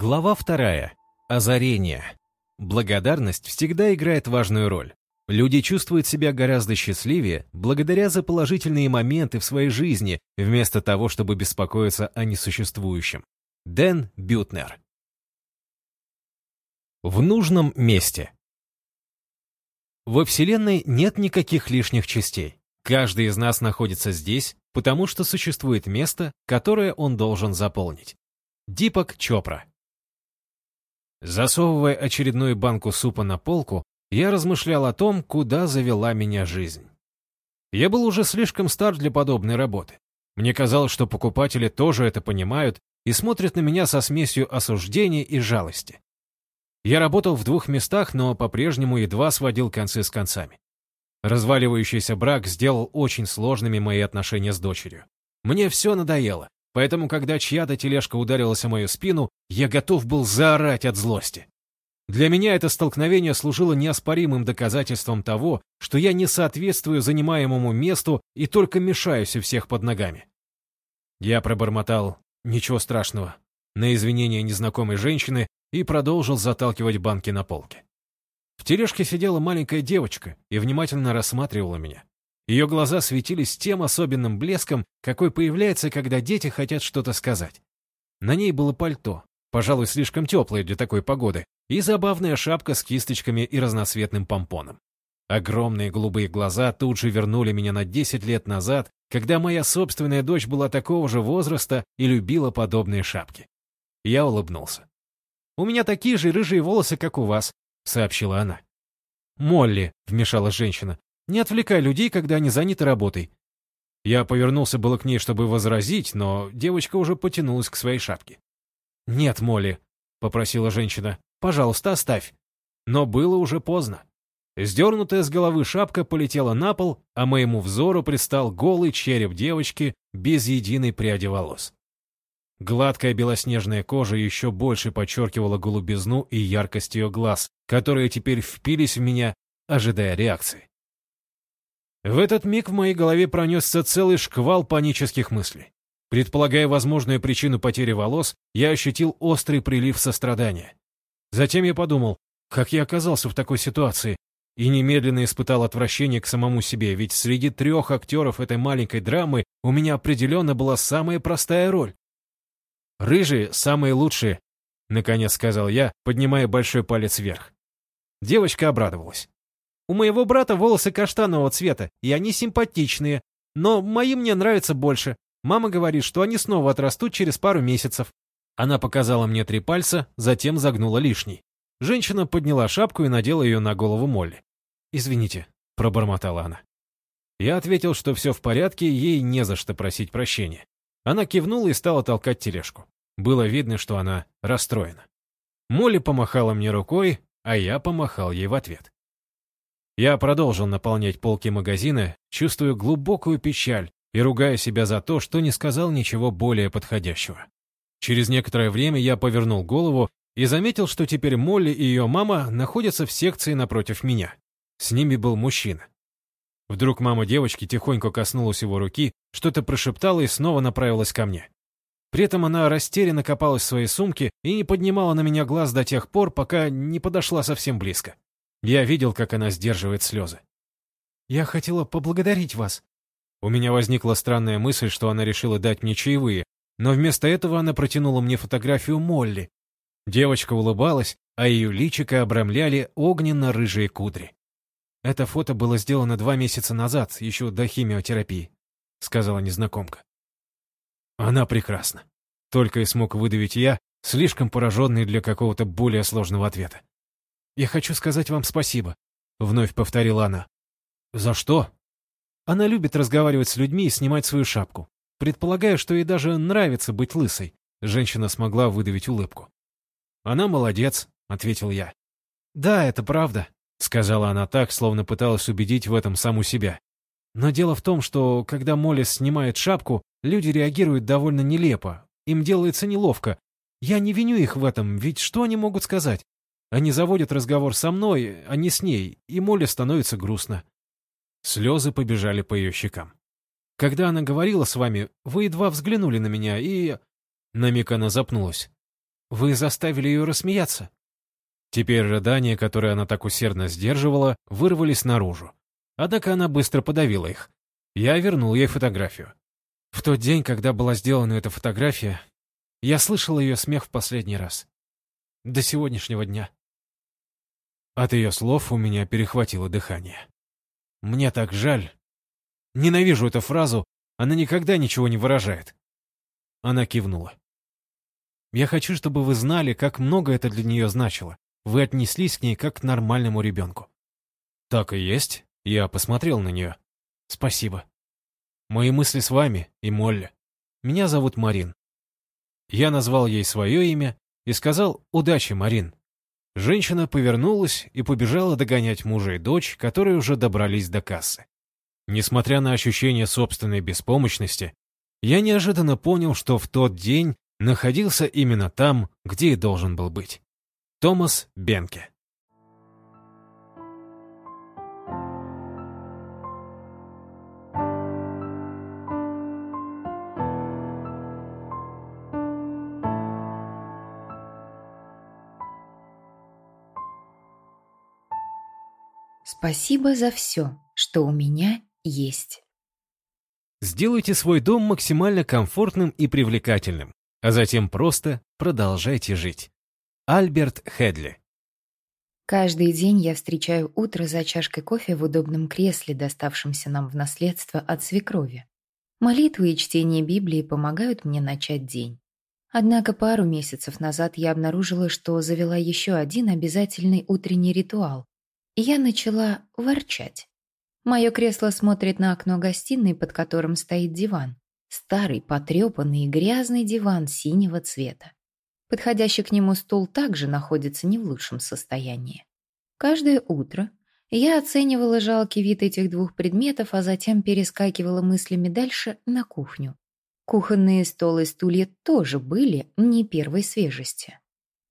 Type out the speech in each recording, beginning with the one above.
Глава вторая. Озарение. Благодарность всегда играет важную роль. Люди чувствуют себя гораздо счастливее благодаря за положительные моменты в своей жизни, вместо того, чтобы беспокоиться о несуществующем. Дэн Бютнер. В нужном месте. Во Вселенной нет никаких лишних частей. Каждый из нас находится здесь, потому что существует место, которое он должен заполнить. Дипак Чопра. Засовывая очередную банку супа на полку, я размышлял о том, куда завела меня жизнь. Я был уже слишком стар для подобной работы. Мне казалось, что покупатели тоже это понимают и смотрят на меня со смесью осуждения и жалости. Я работал в двух местах, но по-прежнему едва сводил концы с концами. Разваливающийся брак сделал очень сложными мои отношения с дочерью. Мне все надоело. Поэтому, когда чья-то тележка ударилась о мою спину, я готов был заорать от злости. Для меня это столкновение служило неоспоримым доказательством того, что я не соответствую занимаемому месту и только мешаюсь у всех под ногами. Я пробормотал «ничего страшного» на извинения незнакомой женщины и продолжил заталкивать банки на полке. В тележке сидела маленькая девочка и внимательно рассматривала меня. Ее глаза светились тем особенным блеском, какой появляется, когда дети хотят что-то сказать. На ней было пальто, пожалуй, слишком теплое для такой погоды, и забавная шапка с кисточками и разноцветным помпоном. Огромные голубые глаза тут же вернули меня на 10 лет назад, когда моя собственная дочь была такого же возраста и любила подобные шапки. Я улыбнулся. «У меня такие же рыжие волосы, как у вас», — сообщила она. «Молли», — вмешалась женщина, не отвлекай людей, когда они заняты работой». Я повернулся было к ней, чтобы возразить, но девочка уже потянулась к своей шапке. «Нет, Молли», — попросила женщина, — «пожалуйста, оставь». Но было уже поздно. Сдернутая с головы шапка полетела на пол, а моему взору предстал голый череп девочки без единой пряди волос. Гладкая белоснежная кожа еще больше подчеркивала голубизну и яркость ее глаз, которые теперь впились в меня, ожидая реакции. В этот миг в моей голове пронесся целый шквал панических мыслей. Предполагая возможную причину потери волос, я ощутил острый прилив сострадания. Затем я подумал, как я оказался в такой ситуации, и немедленно испытал отвращение к самому себе, ведь среди трех актеров этой маленькой драмы у меня определенно была самая простая роль. «Рыжие — самые лучшие», — наконец сказал я, поднимая большой палец вверх. Девочка обрадовалась. У моего брата волосы каштанового цвета, и они симпатичные. Но мои мне нравятся больше. Мама говорит, что они снова отрастут через пару месяцев. Она показала мне три пальца, затем загнула лишний. Женщина подняла шапку и надела ее на голову Молли. «Извините», — пробормотала она. Я ответил, что все в порядке, ей не за что просить прощения. Она кивнула и стала толкать тележку. Было видно, что она расстроена. Молли помахала мне рукой, а я помахал ей в ответ. Я продолжил наполнять полки магазина, чувствуя глубокую печаль и ругая себя за то, что не сказал ничего более подходящего. Через некоторое время я повернул голову и заметил, что теперь Молли и ее мама находятся в секции напротив меня. С ними был мужчина. Вдруг мама девочки тихонько коснулась его руки, что-то прошептала и снова направилась ко мне. При этом она растерянно копалась в своей сумке и не поднимала на меня глаз до тех пор, пока не подошла совсем близко. Я видел, как она сдерживает слезы. «Я хотела поблагодарить вас». У меня возникла странная мысль, что она решила дать мне чаевые, но вместо этого она протянула мне фотографию Молли. Девочка улыбалась, а ее личико обрамляли огненно-рыжие кудри. «Это фото было сделано два месяца назад, еще до химиотерапии», — сказала незнакомка. «Она прекрасна», — только и смог выдавить я, слишком пораженный для какого-то более сложного ответа. «Я хочу сказать вам спасибо», — вновь повторила она. «За что?» Она любит разговаривать с людьми и снимать свою шапку. Предполагаю, что ей даже нравится быть лысой. Женщина смогла выдавить улыбку. «Она молодец», — ответил я. «Да, это правда», — сказала она так, словно пыталась убедить в этом саму себя. «Но дело в том, что, когда Молли снимает шапку, люди реагируют довольно нелепо. Им делается неловко. Я не виню их в этом, ведь что они могут сказать? Они заводят разговор со мной, а не с ней, и Молли становится грустно. Слезы побежали по ее щекам. Когда она говорила с вами, вы едва взглянули на меня, и... На миг она запнулась. Вы заставили ее рассмеяться. Теперь рыдания, которые она так усердно сдерживала, вырвались наружу. Однако она быстро подавила их. Я вернул ей фотографию. В тот день, когда была сделана эта фотография, я слышал ее смех в последний раз. До сегодняшнего дня. От ее слов у меня перехватило дыхание. Мне так жаль. Ненавижу эту фразу, она никогда ничего не выражает. Она кивнула. Я хочу, чтобы вы знали, как много это для нее значило. Вы отнеслись к ней как к нормальному ребенку. Так и есть. Я посмотрел на нее. Спасибо. Мои мысли с вами и Молли. Меня зовут Марин. Я назвал ей свое имя и сказал «Удачи, Марин». Женщина повернулась и побежала догонять мужа и дочь, которые уже добрались до кассы. Несмотря на ощущение собственной беспомощности, я неожиданно понял, что в тот день находился именно там, где и должен был быть. Томас Бенке Спасибо за все, что у меня есть. Сделайте свой дом максимально комфортным и привлекательным, а затем просто продолжайте жить. Альберт Хедли Каждый день я встречаю утро за чашкой кофе в удобном кресле, доставшемся нам в наследство от свекрови. Молитвы и чтение Библии помогают мне начать день. Однако пару месяцев назад я обнаружила, что завела еще один обязательный утренний ритуал. Я начала ворчать. Мое кресло смотрит на окно гостиной, под которым стоит диван. Старый, потрепанный и грязный диван синего цвета. Подходящий к нему стул также находится не в лучшем состоянии. Каждое утро я оценивала жалкий вид этих двух предметов, а затем перескакивала мыслями дальше на кухню. Кухонные стол и стулья тоже были не первой свежести.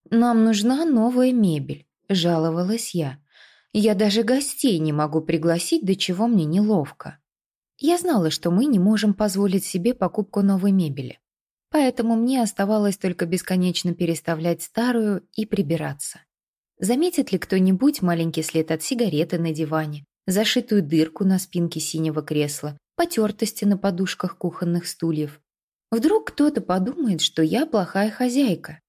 «Нам нужна новая мебель», — жаловалась я. «Я даже гостей не могу пригласить, до чего мне неловко». Я знала, что мы не можем позволить себе покупку новой мебели. Поэтому мне оставалось только бесконечно переставлять старую и прибираться. Заметит ли кто-нибудь маленький след от сигареты на диване, зашитую дырку на спинке синего кресла, потертости на подушках кухонных стульев? Вдруг кто-то подумает, что я плохая хозяйка.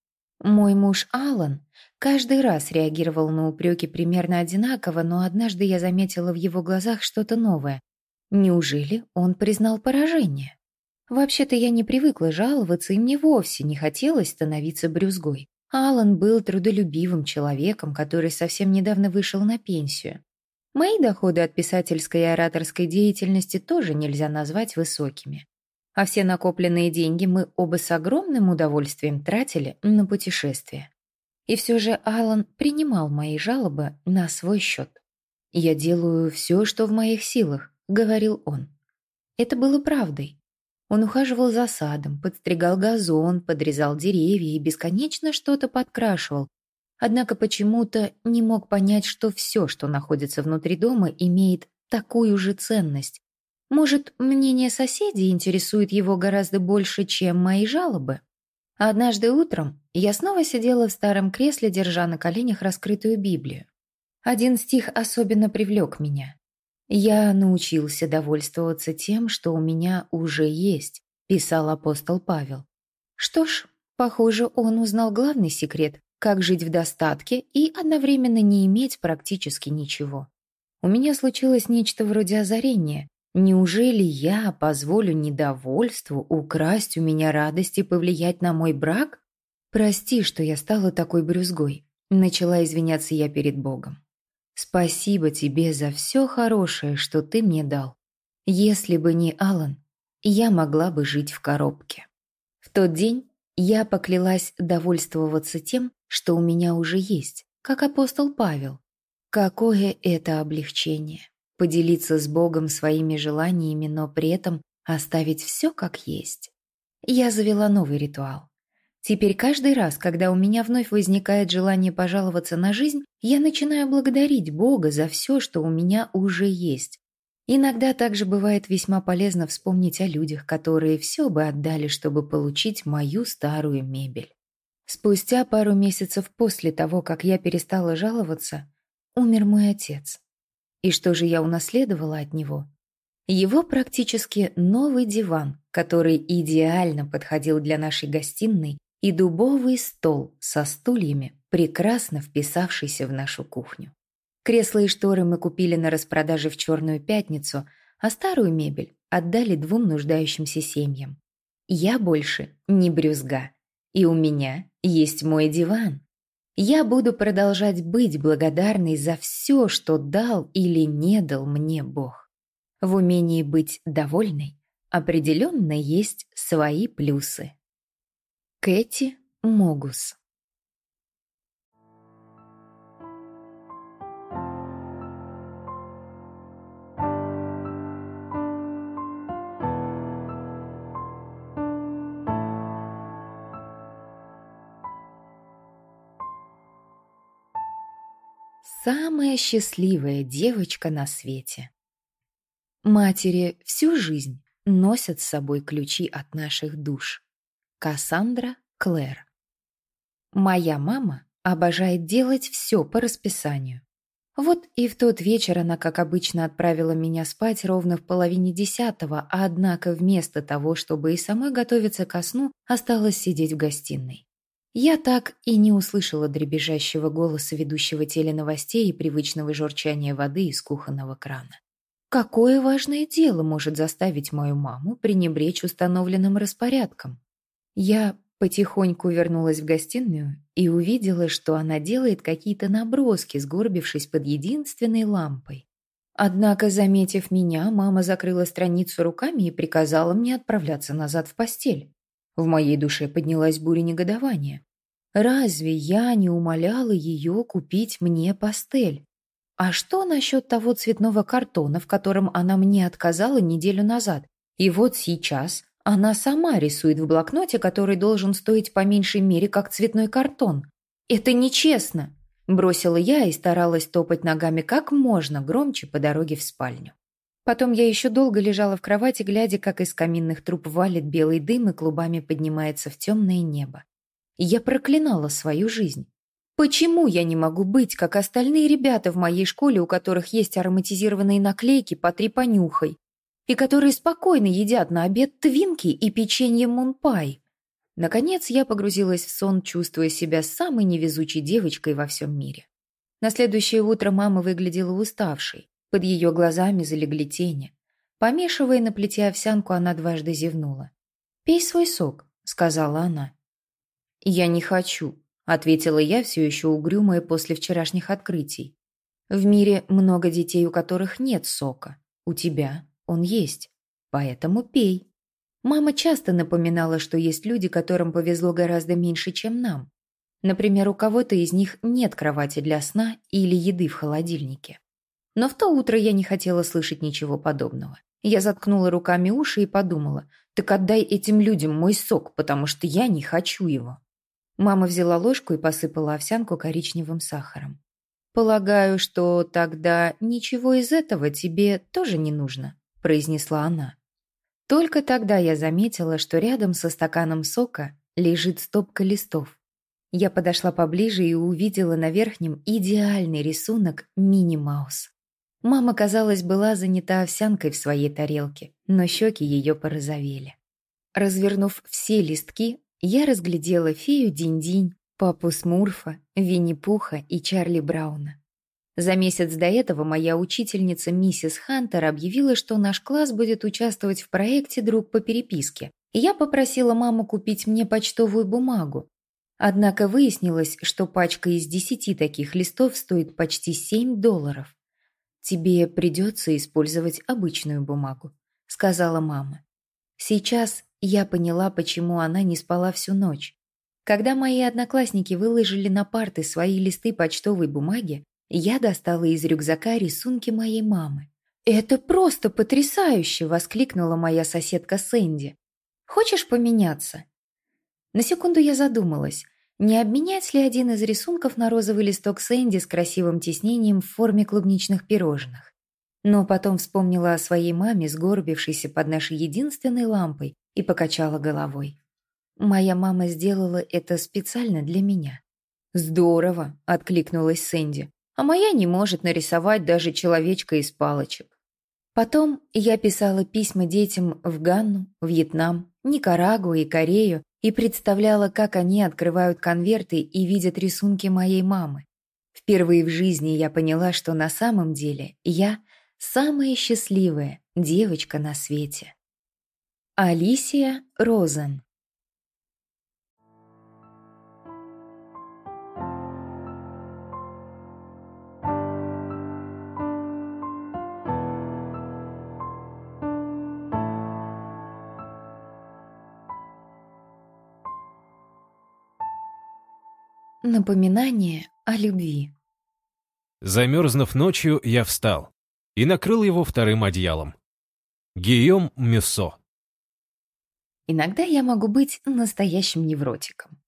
Мой муж Алан каждый раз реагировал на упреки примерно одинаково, но однажды я заметила в его глазах что-то новое. Неужели он признал поражение? Вообще-то я не привыкла жаловаться, и мне вовсе не хотелось становиться брюзгой. Алан был трудолюбивым человеком, который совсем недавно вышел на пенсию. Мои доходы от писательской и ораторской деятельности тоже нельзя назвать высокими. А все накопленные деньги мы оба с огромным удовольствием тратили на путешествия. И все же Алан принимал мои жалобы на свой счет. «Я делаю все, что в моих силах», — говорил он. Это было правдой. Он ухаживал за садом, подстригал газон, подрезал деревья и бесконечно что-то подкрашивал. Однако почему-то не мог понять, что все, что находится внутри дома, имеет такую же ценность. Может, мнение соседей интересует его гораздо больше, чем мои жалобы? Однажды утром я снова сидела в старом кресле, держа на коленях раскрытую Библию. Один стих особенно привлек меня. «Я научился довольствоваться тем, что у меня уже есть», – писал апостол Павел. Что ж, похоже, он узнал главный секрет – как жить в достатке и одновременно не иметь практически ничего. У меня случилось нечто вроде озарения. Неужели я позволю недовольству украсть у меня радость и повлиять на мой брак? Прости, что я стала такой брюзгой. Начала извиняться я перед Богом. Спасибо тебе за все хорошее, что ты мне дал. Если бы не Алан, я могла бы жить в коробке. В тот день я поклялась довольствоваться тем, что у меня уже есть, как апостол Павел. Какое это облегчение! Поделиться с Богом своими желаниями, но при этом оставить все как есть. Я завела новый ритуал. Теперь каждый раз, когда у меня вновь возникает желание пожаловаться на жизнь, я начинаю благодарить Бога за все, что у меня уже есть. Иногда также бывает весьма полезно вспомнить о людях, которые все бы отдали, чтобы получить мою старую мебель. Спустя пару месяцев после того, как я перестала жаловаться, умер мой отец. И что же я унаследовала от него? Его практически новый диван, который идеально подходил для нашей гостиной, и дубовый стол со стульями, прекрасно вписавшийся в нашу кухню. Кресла и шторы мы купили на распродаже в Черную пятницу, а старую мебель отдали двум нуждающимся семьям. Я больше не брюзга, и у меня есть мой диван. Я буду продолжать быть благодарной за все, что дал или не дал мне Бог. В умении быть довольной определенно есть свои плюсы. Кэти Могус Самая счастливая девочка на свете. Матери всю жизнь носят с собой ключи от наших душ. Кассандра Клэр. Моя мама обожает делать все по расписанию. Вот и в тот вечер она, как обычно, отправила меня спать ровно в половине десятого, однако вместо того, чтобы и самой готовиться ко сну, осталась сидеть в гостиной. Я так и не услышала дребезжащего голоса ведущего теленовостей и привычного журчания воды из кухонного крана. Какое важное дело может заставить мою маму пренебречь установленным распорядком? Я потихоньку вернулась в гостиную и увидела, что она делает какие-то наброски, сгорбившись под единственной лампой. Однако, заметив меня, мама закрыла страницу руками и приказала мне отправляться назад в постель. В моей душе поднялась буря негодования. Разве я не умоляла ее купить мне пастель? А что насчет того цветного картона, в котором она мне отказала неделю назад? И вот сейчас она сама рисует в блокноте, который должен стоить по меньшей мере, как цветной картон. Это нечестно, бросила я и старалась топать ногами как можно громче по дороге в спальню. Потом я еще долго лежала в кровати, глядя, как из каминных труб валит белый дым и клубами поднимается в темное небо. Я проклинала свою жизнь. Почему я не могу быть, как остальные ребята в моей школе, у которых есть ароматизированные наклейки по три понюхай, и которые спокойно едят на обед твинки и печенье мунпай? Наконец я погрузилась в сон, чувствуя себя самой невезучей девочкой во всем мире. На следующее утро мама выглядела уставшей. Под ее глазами залегли тени. Помешивая на плите овсянку, она дважды зевнула. «Пей свой сок», — сказала она. «Я не хочу», ответила я, все еще угрюмая после вчерашних открытий. В мире много детей, у которых нет сока. У тебя он есть. Поэтому пей. Мама часто напоминала, что есть люди, которым повезло гораздо меньше, чем нам. Например, у кого-то из них нет кровати для сна или еды в холодильнике. Но в то утро я не хотела слышать ничего подобного. Я заткнула руками уши и подумала, так отдай этим людям мой сок, потому что я не хочу его. Мама взяла ложку и посыпала овсянку коричневым сахаром. «Полагаю, что тогда ничего из этого тебе тоже не нужно», – произнесла она. Только тогда я заметила, что рядом со стаканом сока лежит стопка листов. Я подошла поближе и увидела на верхнем идеальный рисунок Мини-Маус. Мама, казалось, была занята овсянкой в своей тарелке, но щеки ее порозовели. Развернув все листки, я разглядела фею Динь-Динь, папу Смурфа, Винни-Пуха и Чарли Брауна. За месяц до этого моя учительница миссис Хантер объявила, что наш класс будет участвовать в проекте «Друг по переписке», и я попросила маму купить мне почтовую бумагу. Однако выяснилось, что пачка из десяти таких листов стоит почти семь долларов. «Тебе придется использовать обычную бумагу», — сказала мама. Сейчас я поняла, почему она не спала всю ночь. Когда мои одноклассники выложили на парты свои листы почтовой бумаги, я достала из рюкзака рисунки моей мамы. «Это просто потрясающе!» – воскликнула моя соседка Сэнди. «Хочешь поменяться?» На секунду я задумалась, не обменять ли один из рисунков на розовый листок Сэнди с красивым тиснением в форме клубничных пирожных. Но потом вспомнила о своей маме, сгорбившейся под нашей единственной лампой, и покачала головой. Моя мама сделала это специально для меня. «Здорово!» — откликнулась Сэнди. «А моя не может нарисовать даже человечка из палочек». Потом я писала письма детям в Ганну, Вьетнам, Никарагуа и Корею и представляла, как они открывают конверты и видят рисунки моей мамы. Впервые в жизни я поняла, что на самом деле я самая счастливая девочка на свете. Алисия Розен Напоминание о любви. Замерзнув ночью, я встал и накрыл его вторым одеялом. Гийом Мюссо. Иногда я могу быть настоящим невротиком.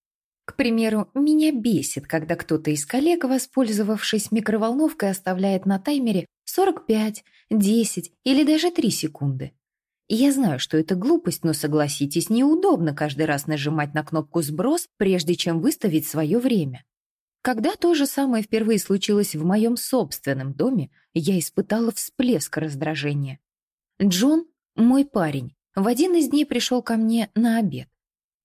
К примеру, меня бесит, когда кто-то из коллег, воспользовавшись микроволновкой, оставляет на таймере 45, 10 или даже 3 секунды. Я знаю, что это глупость, но согласитесь, неудобно каждый раз нажимать на кнопку «сброс», прежде чем выставить свое время. Когда то же самое впервые случилось в моем собственном доме, я испытала всплеск раздражения. Джон, мой парень, в один из дней пришел ко мне на обед.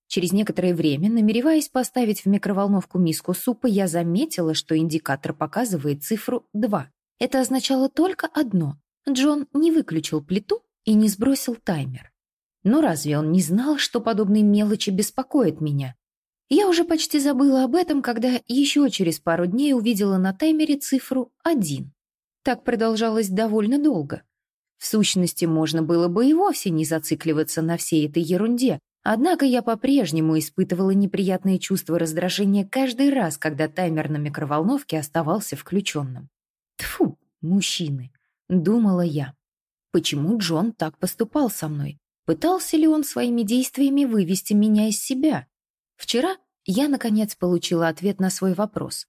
Через некоторое время, намереваясь поставить в микроволновку миску супа, я заметила, что индикатор показывает цифру 2. Это означало только одно. Джон не выключил плиту и не сбросил таймер. Но разве он не знал, что подобные мелочи беспокоят меня? Я уже почти забыла об этом, когда еще через пару дней увидела на таймере цифру 1. Так продолжалось довольно долго. В сущности, можно было бы и вовсе не зацикливаться на всей этой ерунде, однако я по-прежнему испытывала неприятные чувства раздражения каждый раз, когда таймер на микроволновке оставался включенным. Тфу, мужчины, думала я. Почему Джон так поступал со мной? Пытался ли он своими действиями вывести меня из себя? Вчера я, наконец, получила ответ на свой вопрос.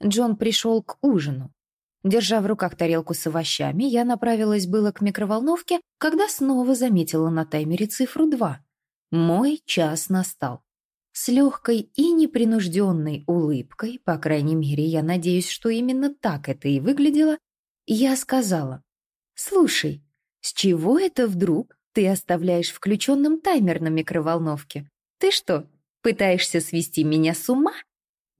Джон пришел к ужину. Держа в руках тарелку с овощами, я направилась было к микроволновке, когда снова заметила на таймере цифру 2. Мой час настал. С легкой и непринужденной улыбкой, по крайней мере, я надеюсь, что именно так это и выглядело, я сказала, «Слушай, с чего это вдруг ты оставляешь включенным таймер на микроволновке? Ты что, пытаешься свести меня с ума?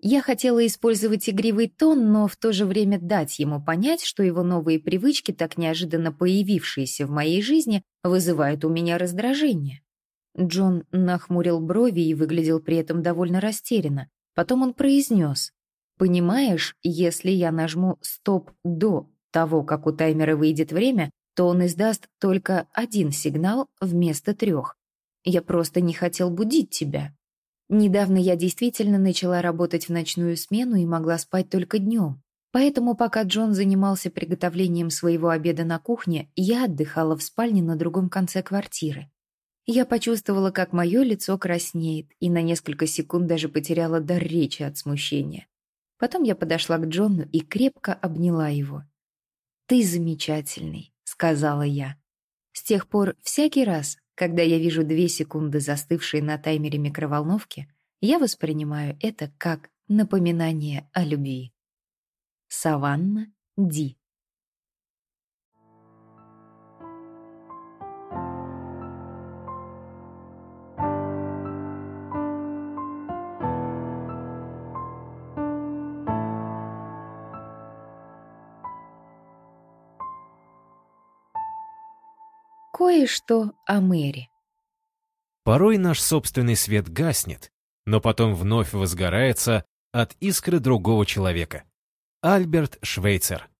Я хотела использовать игривый тон, но в то же время дать ему понять, что его новые привычки, так неожиданно появившиеся в моей жизни, вызывают у меня раздражение. Джон нахмурил брови и выглядел при этом довольно растерянно. Потом он произнес, «Понимаешь, если я нажму «стоп» до того, как у таймера выйдет время, то он издаст только один сигнал вместо трех. Я просто не хотел будить тебя. Недавно я действительно начала работать в ночную смену и могла спать только днем. Поэтому пока Джон занимался приготовлением своего обеда на кухне, я отдыхала в спальне на другом конце квартиры. Я почувствовала, как мое лицо краснеет, и на несколько секунд даже потеряла дар речи от смущения. Потом я подошла к Джону и крепко обняла его. «Ты замечательный сказала я. С тех пор всякий раз, когда я вижу две секунды застывшие на таймере микроволновки, я воспринимаю это как напоминание о любви. Саванна Ди Кое-что о Мэри. Порой наш собственный свет гаснет, но потом вновь возгорается от искры другого человека. Альберт Швейцер.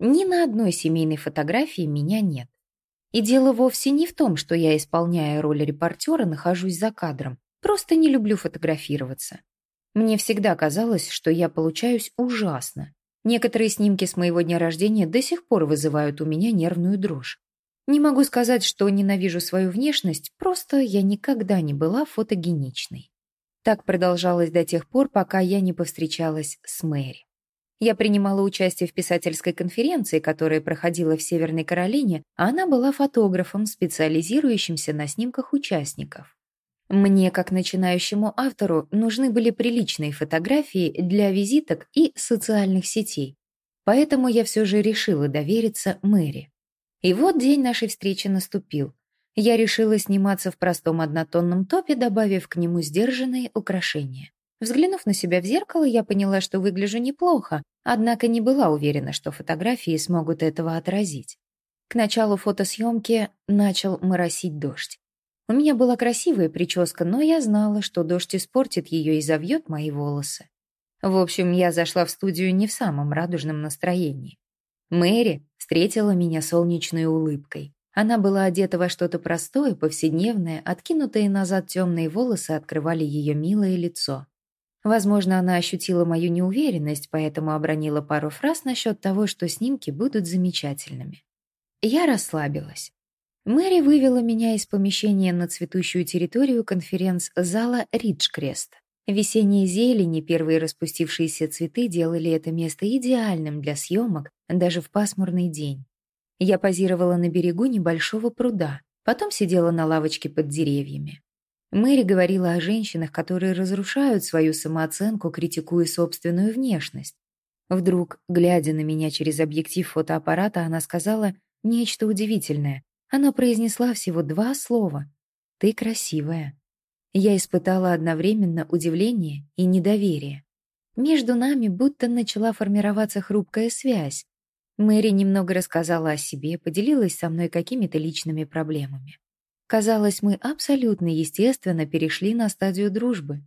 Ни на одной семейной фотографии меня нет. И дело вовсе не в том, что я, исполняя роль репортера, нахожусь за кадром. Просто не люблю фотографироваться. Мне всегда казалось, что я получаюсь ужасно. Некоторые снимки с моего дня рождения до сих пор вызывают у меня нервную дрожь. Не могу сказать, что ненавижу свою внешность, просто я никогда не была фотогеничной. Так продолжалось до тех пор, пока я не повстречалась с Мэри. Я принимала участие в писательской конференции, которая проходила в Северной Каролине, а она была фотографом, специализирующимся на снимках участников. Мне, как начинающему автору, нужны были приличные фотографии для визиток и социальных сетей. Поэтому я все же решила довериться Мэри. И вот день нашей встречи наступил. Я решила сниматься в простом однотонном топе, добавив к нему сдержанные украшения. Взглянув на себя в зеркало, я поняла, что выгляжу неплохо, однако не была уверена, что фотографии смогут этого отразить. К началу фотосъемки начал моросить дождь. У меня была красивая прическа, но я знала, что дождь испортит ее и завьет мои волосы. В общем, я зашла в студию не в самом радужном настроении. Мэри встретила меня солнечной улыбкой. Она была одета во что-то простое, повседневное, откинутые назад темные волосы открывали ее милое лицо. Возможно, она ощутила мою неуверенность, поэтому обронила пару фраз насчет того, что снимки будут замечательными. Я расслабилась. Мэри вывела меня из помещения на цветущую территорию конференц-зала Риджкрест. Весенние зелени, первые распустившиеся цветы делали это место идеальным для съемок даже в пасмурный день. Я позировала на берегу небольшого пруда, потом сидела на лавочке под деревьями. Мэри говорила о женщинах, которые разрушают свою самооценку, критикуя собственную внешность. Вдруг, глядя на меня через объектив фотоаппарата, она сказала нечто удивительное. Она произнесла всего два слова. «Ты красивая». Я испытала одновременно удивление и недоверие. Между нами будто начала формироваться хрупкая связь. Мэри немного рассказала о себе, поделилась со мной какими-то личными проблемами. Казалось, мы абсолютно естественно перешли на стадию дружбы.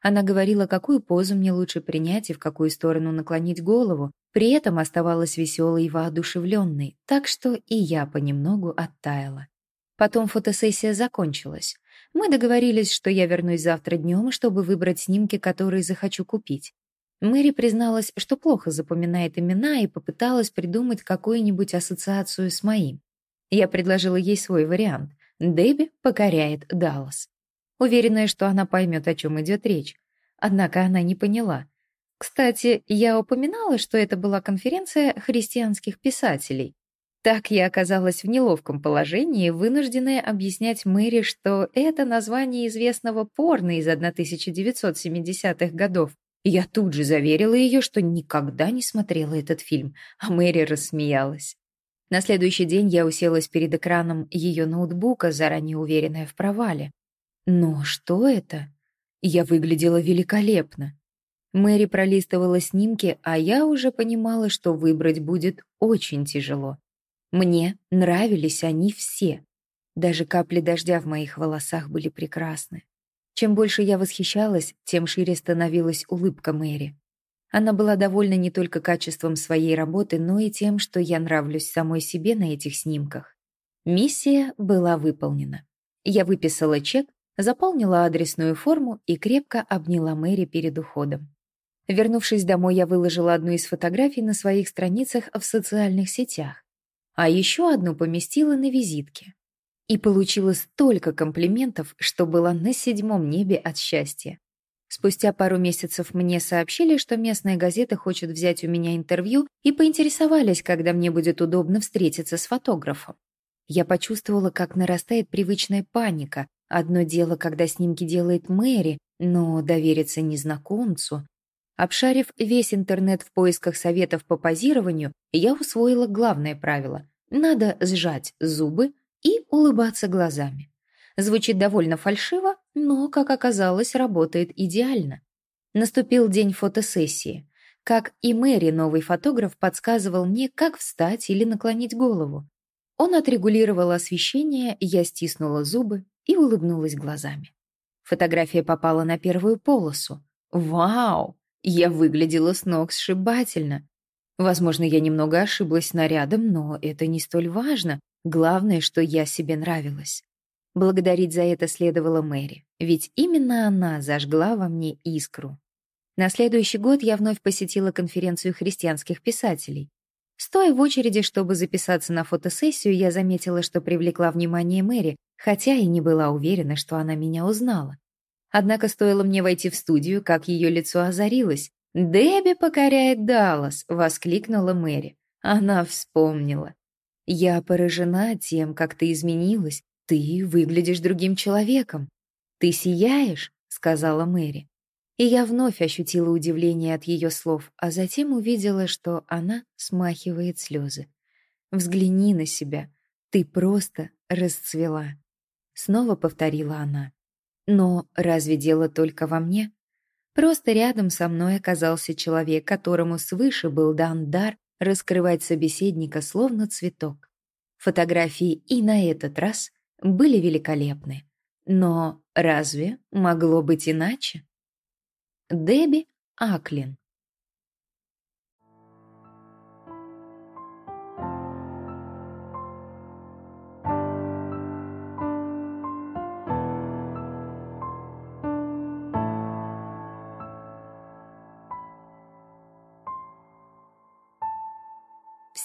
Она говорила, какую позу мне лучше принять и в какую сторону наклонить голову, при этом оставалась веселой и воодушевленной, так что и я понемногу оттаяла. Потом фотосессия закончилась. Мы договорились, что я вернусь завтра днем, чтобы выбрать снимки, которые захочу купить. Мэри призналась, что плохо запоминает имена и попыталась придумать какую-нибудь ассоциацию с моим. Я предложила ей свой вариант. Дебби покоряет Даллас. Уверенная, что она поймет, о чем идет речь. Однако она не поняла. Кстати, я упоминала, что это была конференция христианских писателей. Так я оказалась в неловком положении, вынужденная объяснять Мэри, что это название известного порно из 1970-х годов. Я тут же заверила ее, что никогда не смотрела этот фильм, а Мэри рассмеялась. На следующий день я уселась перед экраном ее ноутбука, заранее уверенная в провале. Но что это? Я выглядела великолепно. Мэри пролистывала снимки, а я уже понимала, что выбрать будет очень тяжело. Мне нравились они все. Даже капли дождя в моих волосах были прекрасны. Чем больше я восхищалась, тем шире становилась улыбка Мэри. Она была довольна не только качеством своей работы, но и тем, что я нравлюсь самой себе на этих снимках. Миссия была выполнена. Я выписала чек, заполнила адресную форму и крепко обняла Мэри перед уходом. Вернувшись домой, я выложила одну из фотографий на своих страницах в социальных сетях, а еще одну поместила на визитке. И получила столько комплиментов, что была на седьмом небе от счастья. Спустя пару месяцев мне сообщили, что местная газета хочет взять у меня интервью и поинтересовались, когда мне будет удобно встретиться с фотографом. Я почувствовала, как нарастает привычная паника. Одно дело, когда снимки делает Мэри, но довериться незнакомцу. Обшарив весь интернет в поисках советов по позированию, я усвоила главное правило. Надо сжать зубы и улыбаться глазами. Звучит довольно фальшиво, но, как оказалось, работает идеально. Наступил день фотосессии. Как и Мэри, новый фотограф подсказывал мне, как встать или наклонить голову. Он отрегулировал освещение, я стиснула зубы и улыбнулась глазами. Фотография попала на первую полосу. Вау! Я выглядела с ног сшибательно. Возможно, я немного ошиблась нарядом, но это не столь важно. Главное, что я себе нравилась. Благодарить за это следовало Мэри, ведь именно она зажгла во мне искру. На следующий год я вновь посетила конференцию христианских писателей. Стоя в очереди, чтобы записаться на фотосессию, я заметила, что привлекла внимание Мэри, хотя и не была уверена, что она меня узнала. Однако стоило мне войти в студию, как ее лицо озарилось. «Дебби покоряет Даллас!» — воскликнула Мэри. Она вспомнила. «Я поражена тем, как ты изменилась, ты выглядишь другим человеком. «Ты сияешь», — сказала Мэри. И я вновь ощутила удивление от ее слов, а затем увидела, что она смахивает слезы. «Взгляни на себя. Ты просто расцвела». Снова повторила она. «Но разве дело только во мне?» Просто рядом со мной оказался человек, которому свыше был дан дар раскрывать собеседника словно цветок. Фотографии и на этот раз были великолепны. Но разве могло быть иначе? Дебби Аклин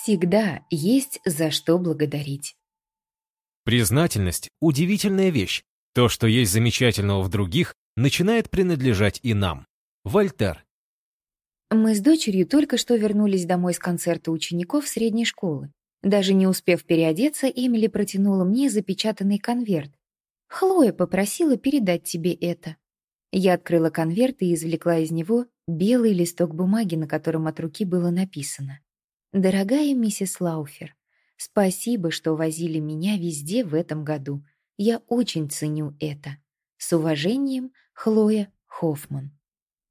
Всегда есть за что благодарить. Признательность — удивительная вещь. То, что есть замечательного в других, начинает принадлежать и нам. Вольтер. Мы с дочерью только что вернулись домой с концерта учеников средней школы. Даже не успев переодеться, Эмили протянула мне запечатанный конверт. «Хлоя попросила передать тебе это». Я открыла конверт и извлекла из него белый листок бумаги, на котором от руки было написано. Дорогая миссис Лауфер, спасибо, что возили меня везде в этом году. Я очень ценю это. С уважением, Хлоя Хоффман.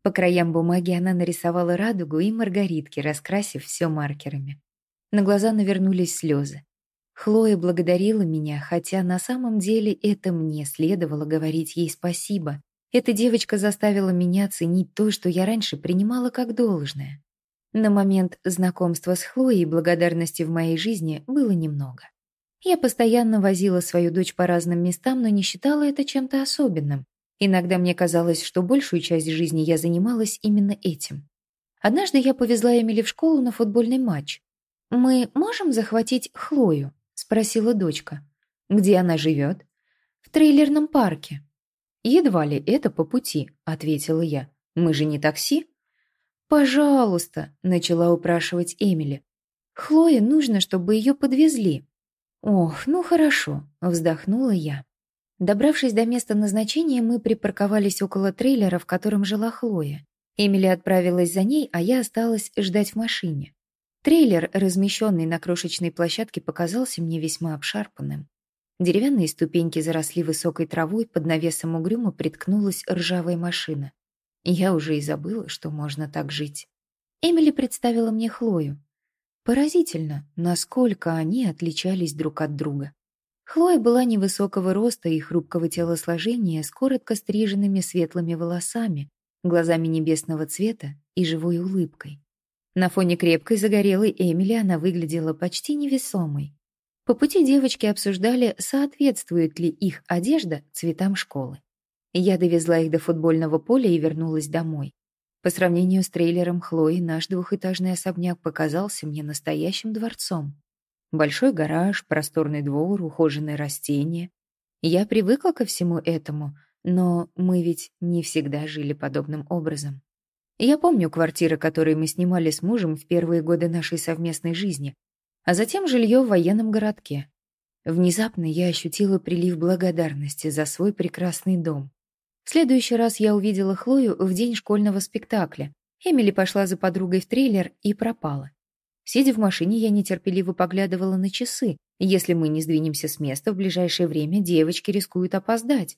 По краям бумаги она нарисовала радугу и маргаритки, раскрасив все маркерами. На глаза навернулись слезы. Хлоя благодарила меня, хотя на самом деле это мне следовало говорить ей спасибо. Эта девочка заставила меня ценить то, что я раньше принимала как должное. На момент знакомства с Хлоей благодарности в моей жизни было немного. Я постоянно возила свою дочь по разным местам, но не считала это чем-то особенным. Иногда мне казалось, что большую часть жизни я занималась именно этим. Однажды я повезла Эмили в школу на футбольный матч. «Мы можем захватить Хлою?» — спросила дочка. «Где она живет?» «В трейлерном парке». «Едва ли это по пути», — ответила я. «Мы же не такси». «Пожалуйста», — начала упрашивать Эмили. «Хлое нужно, чтобы ее подвезли». «Ох, ну хорошо», — вздохнула я. Добравшись до места назначения, мы припарковались около трейлера, в котором жила Хлоя. Эмили отправилась за ней, а я осталась ждать в машине. Трейлер, размещенный на крошечной площадке, показался мне весьма обшарпанным. Деревянные ступеньки заросли высокой травой, под навесом угрюмо приткнулась ржавая машина. Я уже и забыла, что можно так жить. Эмили представила мне Хлою. Поразительно, насколько они отличались друг от друга. Хлоя была невысокого роста и хрупкого телосложения с коротко стриженными светлыми волосами, глазами небесного цвета и живой улыбкой. На фоне крепкой загорелой Эмили она выглядела почти невесомой. По пути девочки обсуждали, соответствует ли их одежда цветам школы. Я довезла их до футбольного поля и вернулась домой. По сравнению с трейлером Хлои, наш двухэтажный особняк показался мне настоящим дворцом. Большой гараж, просторный двор, ухоженные растения. Я привыкла ко всему этому, но мы ведь не всегда жили подобным образом. Я помню квартиры, которые мы снимали с мужем в первые годы нашей совместной жизни, а затем жилье в военном городке. Внезапно я ощутила прилив благодарности за свой прекрасный дом. Следующий раз я увидела Хлою в день школьного спектакля. Эмили пошла за подругой в трейлер и пропала. Сидя в машине, я нетерпеливо поглядывала на часы. Если мы не сдвинемся с места в ближайшее время, девочки рискуют опоздать.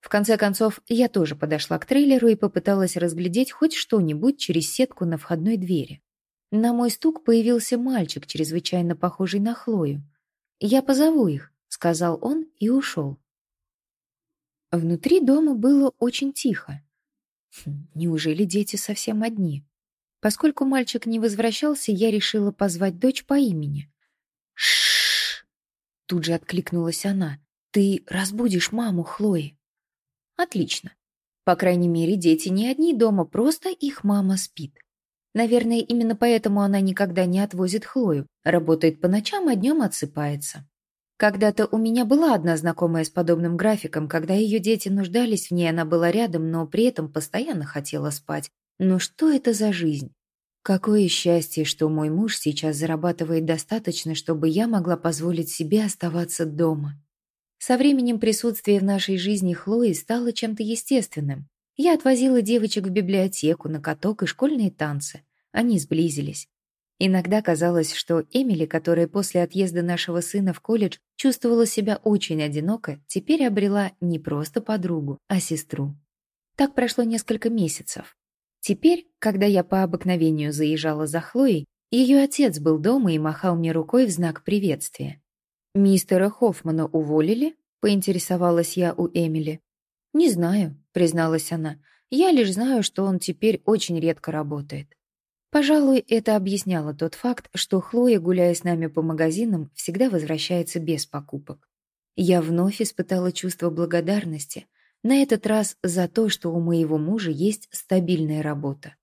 В конце концов, я тоже подошла к трейлеру и попыталась разглядеть хоть что-нибудь через сетку на входной двери. На мой стук появился мальчик, чрезвычайно похожий на Хлою. «Я позову их», — сказал он и ушел. Внутри дома было очень тихо. Хм, неужели дети совсем одни? Поскольку мальчик не возвращался, я решила позвать дочь по имени. Шш! Тут же откликнулась она. Ты разбудишь маму Хлои. Отлично. По крайней мере, дети не одни дома, просто их мама спит. Наверное, именно поэтому она никогда не отвозит Хлою, работает по ночам, а днем отсыпается. Когда-то у меня была одна знакомая с подобным графиком, когда ее дети нуждались в ней, она была рядом, но при этом постоянно хотела спать. Но что это за жизнь? Какое счастье, что мой муж сейчас зарабатывает достаточно, чтобы я могла позволить себе оставаться дома. Со временем присутствие в нашей жизни Хлои стало чем-то естественным. Я отвозила девочек в библиотеку, на каток и школьные танцы. Они сблизились. Иногда казалось, что Эмили, которая после отъезда нашего сына в колледж чувствовала себя очень одиноко, теперь обрела не просто подругу, а сестру. Так прошло несколько месяцев. Теперь, когда я по обыкновению заезжала за Хлоей, ее отец был дома и махал мне рукой в знак приветствия. «Мистера Хоффмана уволили?» — поинтересовалась я у Эмили. «Не знаю», — призналась она. «Я лишь знаю, что он теперь очень редко работает». Пожалуй, это объясняло тот факт, что Хлоя, гуляя с нами по магазинам, всегда возвращается без покупок. Я вновь испытала чувство благодарности, на этот раз за то, что у моего мужа есть стабильная работа.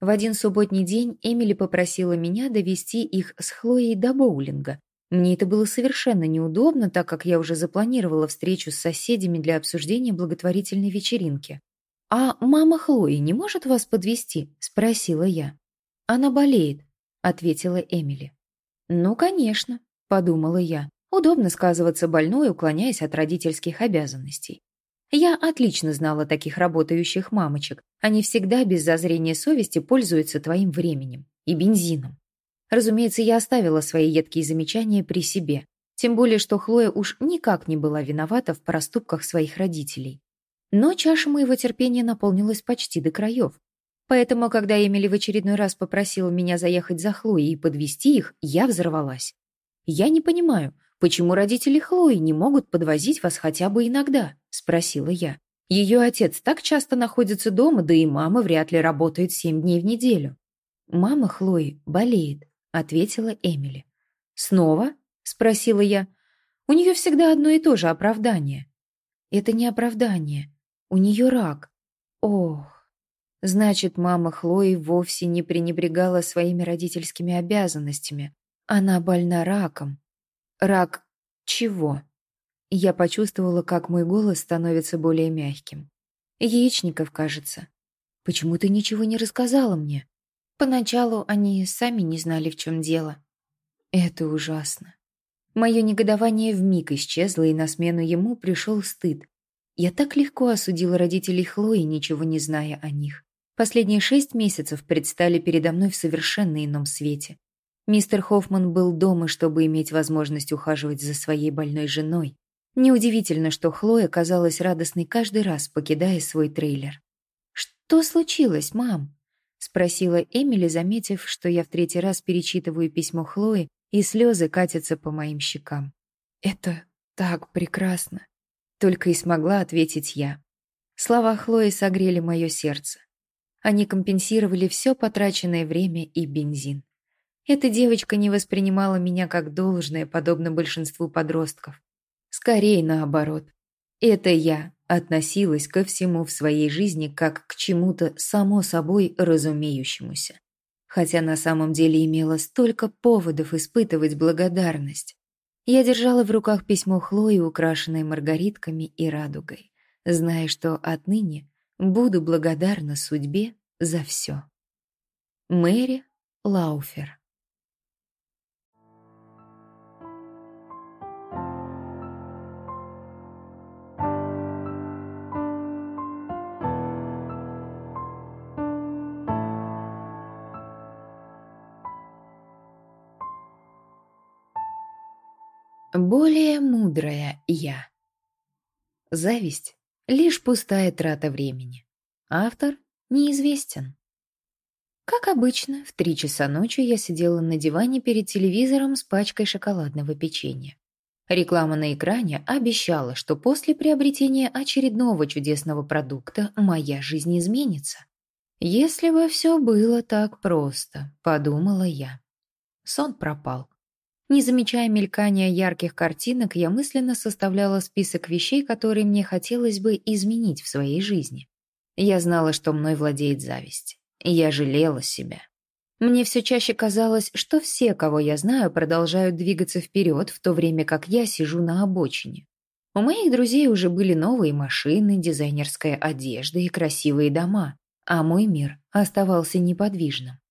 В один субботний день Эмили попросила меня довести их с Хлоей до боулинга. Мне это было совершенно неудобно, так как я уже запланировала встречу с соседями для обсуждения благотворительной вечеринки. «А мама Хлои не может вас подвести? спросила я. «Она болеет», — ответила Эмили. «Ну, конечно», — подумала я. Удобно сказываться больной, уклоняясь от родительских обязанностей. Я отлично знала таких работающих мамочек. Они всегда без зазрения совести пользуются твоим временем и бензином. Разумеется, я оставила свои едкие замечания при себе. Тем более, что Хлоя уж никак не была виновата в проступках своих родителей. Но чаша моего терпения наполнилась почти до краев. Поэтому, когда Эмили в очередной раз попросила меня заехать за Хлоей и подвести их, я взорвалась. Я не понимаю, почему родители Хлои не могут подвозить вас хотя бы иногда?» — спросила я. Ее отец так часто находится дома, да и мама вряд ли работает семь дней в неделю. «Мама Хлои болеет», — ответила Эмили. «Снова?» — спросила я. «У нее всегда одно и то же оправдание». «Это не оправдание. У нее рак. Ох». Значит, мама Хлои вовсе не пренебрегала своими родительскими обязанностями. Она больна раком. Рак чего? Я почувствовала, как мой голос становится более мягким. Яичников, кажется. Почему ты ничего не рассказала мне? Поначалу они сами не знали, в чем дело. Это ужасно. Мое негодование вмиг исчезло, и на смену ему пришел стыд. Я так легко осудила родителей Хлои, ничего не зная о них. Последние шесть месяцев предстали передо мной в совершенно ином свете. Мистер Хоффман был дома, чтобы иметь возможность ухаживать за своей больной женой. Неудивительно, что Хлоя казалась радостной каждый раз, покидая свой трейлер. «Что случилось, мам?» — спросила Эмили, заметив, что я в третий раз перечитываю письмо Хлои, и слезы катятся по моим щекам. «Это так прекрасно!» — только и смогла ответить я. Слова Хлои согрели мое сердце. Они компенсировали все потраченное время и бензин. Эта девочка не воспринимала меня как должное, подобно большинству подростков. Скорее наоборот. Это я относилась ко всему в своей жизни как к чему-то само собой разумеющемуся. Хотя на самом деле имела столько поводов испытывать благодарность. Я держала в руках письмо Хлои, украшенное маргаритками и радугой, зная, что отныне буду благодарна судьбе за все. Мэри Лауфер Более мудрая я. Зависть — лишь пустая трата времени. Автор неизвестен. Как обычно, в три часа ночи я сидела на диване перед телевизором с пачкой шоколадного печенья. Реклама на экране обещала, что после приобретения очередного чудесного продукта моя жизнь изменится. «Если бы все было так просто», — подумала я. Сон пропал. Не замечая мелькания ярких картинок, я мысленно составляла список вещей, которые мне хотелось бы изменить в своей жизни. Я знала, что мной владеет зависть. Я жалела себя. Мне все чаще казалось, что все, кого я знаю, продолжают двигаться вперед, в то время как я сижу на обочине. У моих друзей уже были новые машины, дизайнерская одежда и красивые дома, а мой мир оставался неподвижным.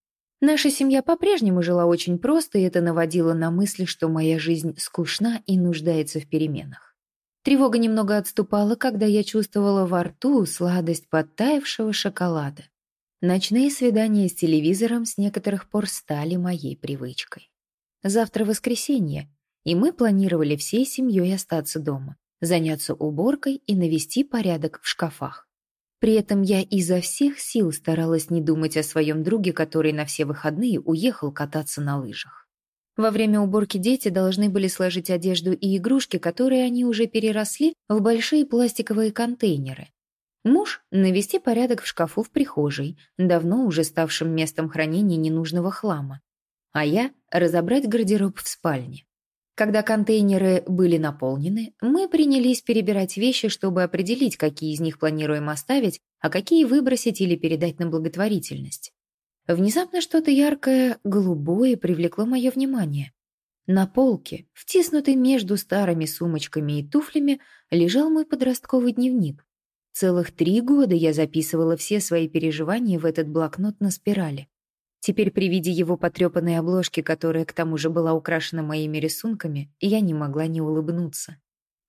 Наша семья по-прежнему жила очень просто, и это наводило на мысли, что моя жизнь скучна и нуждается в переменах. Тревога немного отступала, когда я чувствовала во рту сладость подтаявшего шоколада. Ночные свидания с телевизором с некоторых пор стали моей привычкой. Завтра воскресенье, и мы планировали всей семьей остаться дома, заняться уборкой и навести порядок в шкафах. При этом я изо всех сил старалась не думать о своем друге, который на все выходные уехал кататься на лыжах. Во время уборки дети должны были сложить одежду и игрушки, которые они уже переросли, в большие пластиковые контейнеры. Муж — навести порядок в шкафу в прихожей, давно уже ставшем местом хранения ненужного хлама. А я — разобрать гардероб в спальне. Когда контейнеры были наполнены, мы принялись перебирать вещи, чтобы определить, какие из них планируем оставить, а какие выбросить или передать на благотворительность. Внезапно что-то яркое, голубое привлекло мое внимание. На полке, втиснутый между старыми сумочками и туфлями, лежал мой подростковый дневник. Целых три года я записывала все свои переживания в этот блокнот на спирали. Теперь при виде его потрепанной обложки, которая к тому же была украшена моими рисунками, я не могла не улыбнуться.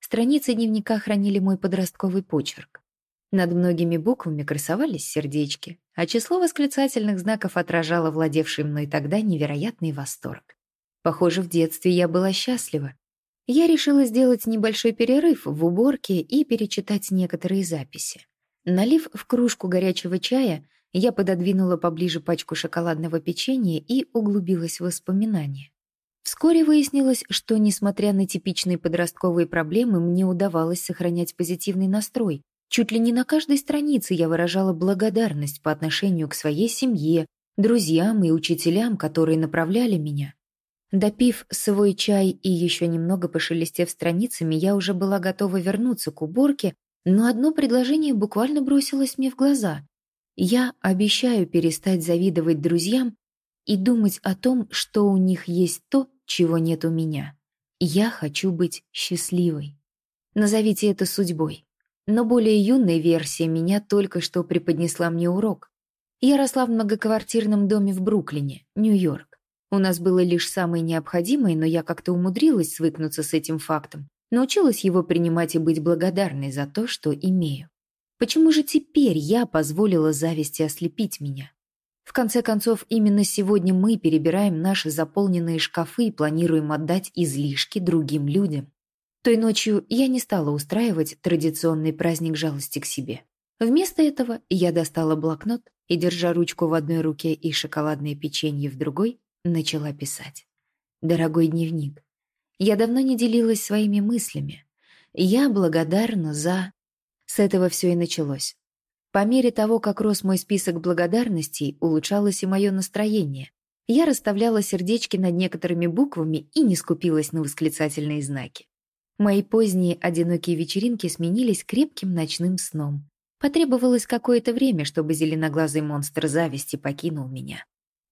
Страницы дневника хранили мой подростковый почерк. Над многими буквами красовались сердечки, а число восклицательных знаков отражало владевший мной тогда невероятный восторг. Похоже, в детстве я была счастлива. Я решила сделать небольшой перерыв в уборке и перечитать некоторые записи. Налив в кружку горячего чая, я пододвинула поближе пачку шоколадного печенья и углубилась в воспоминания. Вскоре выяснилось, что, несмотря на типичные подростковые проблемы, мне удавалось сохранять позитивный настрой, Чуть ли не на каждой странице я выражала благодарность по отношению к своей семье, друзьям и учителям, которые направляли меня. Допив свой чай и еще немного пошелестев страницами, я уже была готова вернуться к уборке, но одно предложение буквально бросилось мне в глаза. Я обещаю перестать завидовать друзьям и думать о том, что у них есть то, чего нет у меня. Я хочу быть счастливой. Назовите это судьбой. Но более юная версия меня только что преподнесла мне урок. Я росла в многоквартирном доме в Бруклине, Нью-Йорк. У нас было лишь самое необходимое, но я как-то умудрилась свыкнуться с этим фактом, научилась его принимать и быть благодарной за то, что имею. Почему же теперь я позволила зависти ослепить меня? В конце концов, именно сегодня мы перебираем наши заполненные шкафы и планируем отдать излишки другим людям. Той ночью я не стала устраивать традиционный праздник жалости к себе. Вместо этого я достала блокнот и, держа ручку в одной руке и шоколадное печенье в другой, начала писать. «Дорогой дневник, я давно не делилась своими мыслями. Я благодарна за...» С этого все и началось. По мере того, как рос мой список благодарностей, улучшалось и мое настроение. Я расставляла сердечки над некоторыми буквами и не скупилась на восклицательные знаки. Мои поздние одинокие вечеринки сменились крепким ночным сном. Потребовалось какое-то время, чтобы зеленоглазый монстр зависти покинул меня.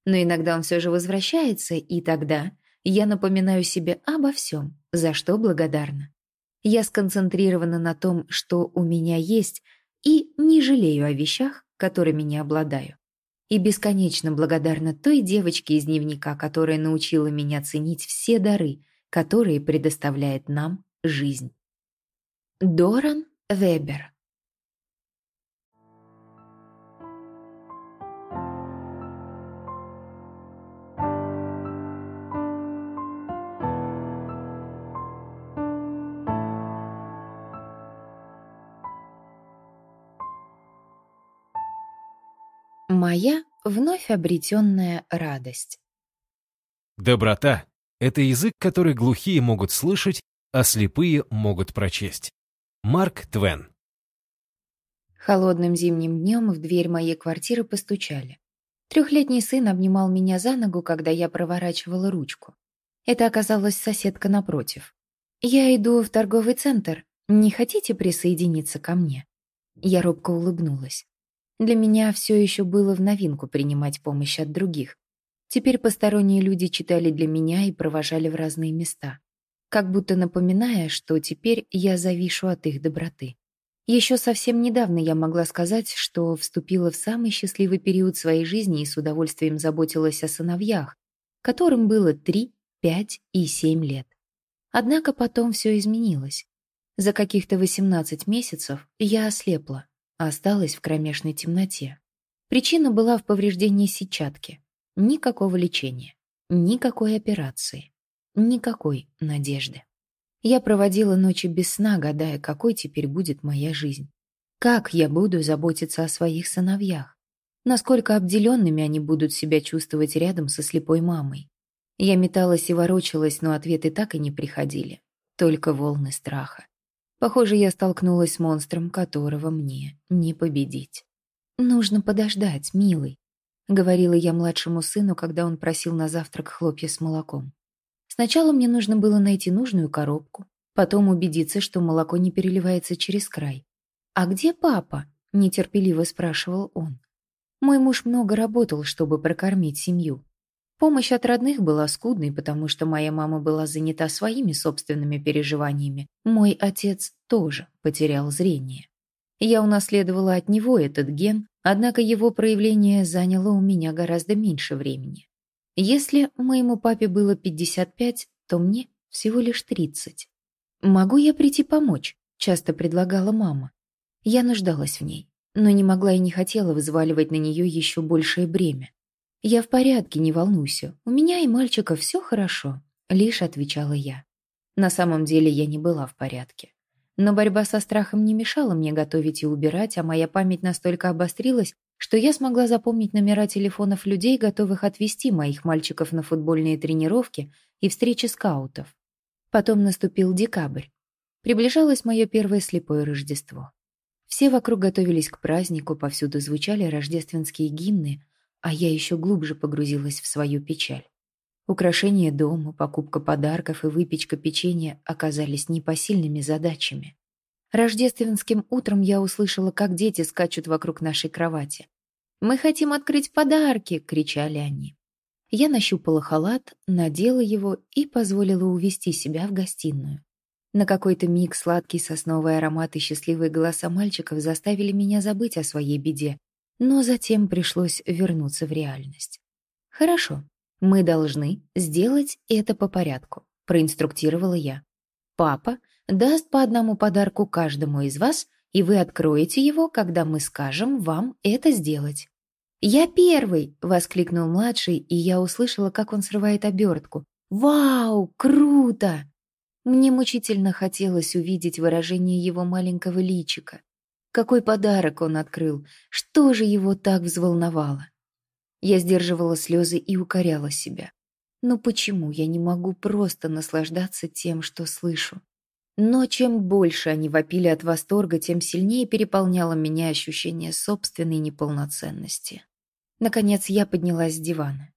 Но иногда он все же возвращается, и тогда я напоминаю себе обо всем, за что благодарна. Я сконцентрирована на том, что у меня есть, и не жалею о вещах, которыми не обладаю. И бесконечно благодарна той девочке из дневника, которая научила меня ценить все дары, которые предоставляет нам жизнь. Доран Вебер Моя вновь обретенная радость. Доброта — это язык, который глухие могут слышать а слепые могут прочесть. Марк Твен. Холодным зимним днем в дверь моей квартиры постучали. Трехлетний сын обнимал меня за ногу, когда я проворачивала ручку. Это оказалась соседка напротив. «Я иду в торговый центр. Не хотите присоединиться ко мне?» Я робко улыбнулась. Для меня все еще было в новинку принимать помощь от других. Теперь посторонние люди читали для меня и провожали в разные места как будто напоминая, что теперь я завишу от их доброты. Еще совсем недавно я могла сказать, что вступила в самый счастливый период своей жизни и с удовольствием заботилась о сыновьях, которым было три, пять и семь лет. Однако потом все изменилось. За каких-то 18 месяцев я ослепла, осталась в кромешной темноте. Причина была в повреждении сетчатки. Никакого лечения, никакой операции, никакой надежды. Я проводила ночи без сна, гадая, какой теперь будет моя жизнь. Как я буду заботиться о своих сыновьях? Насколько обделенными они будут себя чувствовать рядом со слепой мамой? Я металась и ворочалась, но ответы так и не приходили. Только волны страха. Похоже, я столкнулась с монстром, которого мне не победить. «Нужно подождать, милый», — говорила я младшему сыну, когда он просил на завтрак хлопья с молоком. Сначала мне нужно было найти нужную коробку, потом убедиться, что молоко не переливается через край. «А где папа?» — нетерпеливо спрашивал он. Мой муж много работал, чтобы прокормить семью. Помощь от родных была скудной, потому что моя мама была занята своими собственными переживаниями. Мой отец тоже потерял зрение. Я унаследовала от него этот ген, однако его проявление заняло у меня гораздо меньше времени. Если моему папе было 55, то мне всего лишь 30. «Могу я прийти помочь?» – часто предлагала мама. Я нуждалась в ней, но не могла и не хотела взваливать на нее еще большее бремя. «Я в порядке, не волнуйся. У меня и мальчика все хорошо», — лишь отвечала я. На самом деле я не была в порядке. Но борьба со страхом не мешала мне готовить и убирать, а моя память настолько обострилась, что я смогла запомнить номера телефонов людей, готовых отвезти моих мальчиков на футбольные тренировки и встречи скаутов. Потом наступил декабрь. Приближалось мое первое слепое Рождество. Все вокруг готовились к празднику, повсюду звучали рождественские гимны, а я еще глубже погрузилась в свою печаль. Украшение дома, покупка подарков и выпечка печенья оказались непосильными задачами. Рождественским утром я услышала, как дети скачут вокруг нашей кровати. «Мы хотим открыть подарки!» — кричали они. Я нащупала халат, надела его и позволила увести себя в гостиную. На какой-то миг сладкий сосновый аромат и счастливые голоса мальчиков заставили меня забыть о своей беде но затем пришлось вернуться в реальность. «Хорошо, мы должны сделать это по порядку», — проинструктировала я. «Папа даст по одному подарку каждому из вас, и вы откроете его, когда мы скажем вам это сделать». «Я первый!» — воскликнул младший, и я услышала, как он срывает обертку. «Вау, круто!» Мне мучительно хотелось увидеть выражение его маленького личика. Какой подарок он открыл? Что же его так взволновало? Я сдерживала слезы и укоряла себя. Но почему я не могу просто наслаждаться тем, что слышу? Но чем больше они вопили от восторга, тем сильнее переполняло меня ощущение собственной неполноценности. Наконец я поднялась с дивана.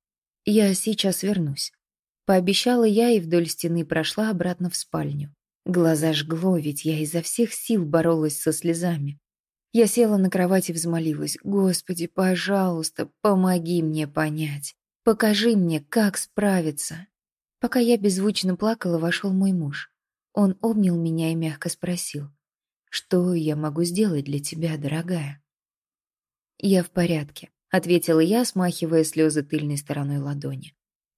«Я сейчас вернусь», — пообещала я и вдоль стены прошла обратно в спальню. Глаза жгло, ведь я изо всех сил боролась со слезами. Я села на кровать и взмолилась. «Господи, пожалуйста, помоги мне понять. Покажи мне, как справиться». Пока я беззвучно плакала, вошел мой муж. Он обнял меня и мягко спросил. «Что я могу сделать для тебя, дорогая?» «Я в порядке», — ответила я, смахивая слезы тыльной стороной ладони.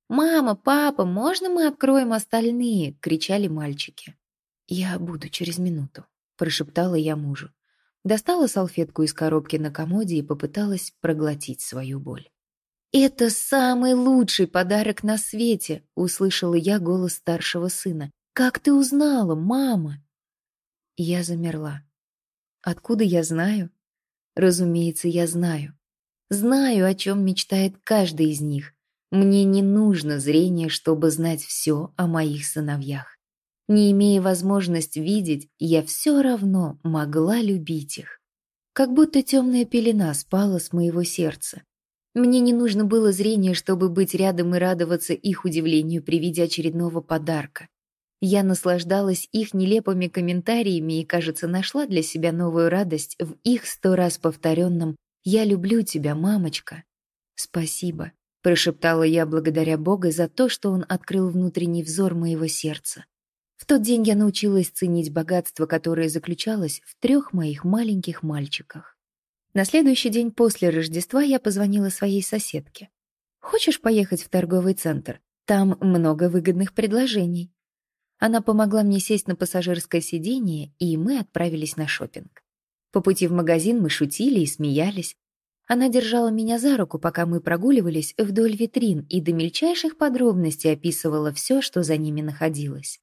«Мама, папа, можно мы откроем остальные?» — кричали мальчики. «Я буду через минуту», — прошептала я мужу. Достала салфетку из коробки на комоде и попыталась проглотить свою боль. «Это самый лучший подарок на свете!» — услышала я голос старшего сына. «Как ты узнала, мама?» Я замерла. Откуда я знаю? Разумеется, я знаю. Знаю, о чем мечтает каждый из них. Мне не нужно зрение, чтобы знать все о моих сыновьях. Не имея возможность видеть, я все равно могла любить их. Как будто темная пелена спала с моего сердца. Мне не нужно было зрения, чтобы быть рядом и радоваться их удивлению при виде очередного подарка. Я наслаждалась их нелепыми комментариями и, кажется, нашла для себя новую радость в их сто раз повторенном «Я люблю тебя, мамочка». «Спасибо», — прошептала я благодаря Бога за то, что Он открыл внутренний взор моего сердца. Тот день я научилась ценить богатство, которое заключалось в трех моих маленьких мальчиках. На следующий день после Рождества я позвонила своей соседке. «Хочешь поехать в торговый центр? Там много выгодных предложений». Она помогла мне сесть на пассажирское сиденье, и мы отправились на шопинг. По пути в магазин мы шутили и смеялись. Она держала меня за руку, пока мы прогуливались вдоль витрин и до мельчайших подробностей описывала все, что за ними находилось.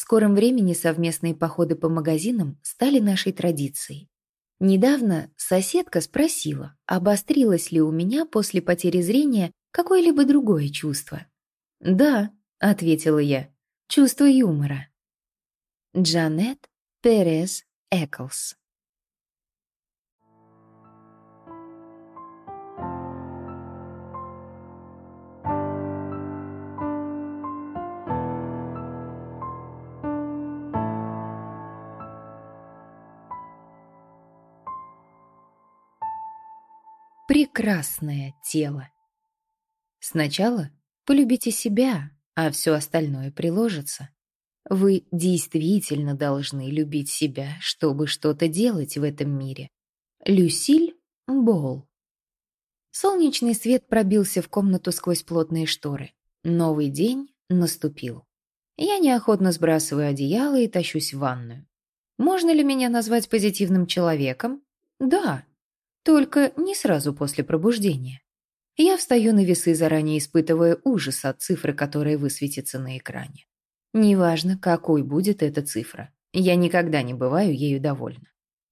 В скором времени совместные походы по магазинам стали нашей традицией. Недавно соседка спросила, обострилось ли у меня после потери зрения какое-либо другое чувство. «Да», — ответила я, — «чувство юмора». Джанет Перес Эклс Прекрасное тело. Сначала полюбите себя, а все остальное приложится. Вы действительно должны любить себя, чтобы что-то делать в этом мире. Люсиль Бол. Солнечный свет пробился в комнату сквозь плотные шторы. Новый день наступил. Я неохотно сбрасываю одеяло и тащусь в ванную. Можно ли меня назвать позитивным человеком? Да, только не сразу после пробуждения. Я встаю на весы, заранее испытывая ужас от цифры, которая высветится на экране. Неважно, какой будет эта цифра. Я никогда не бываю ею довольна.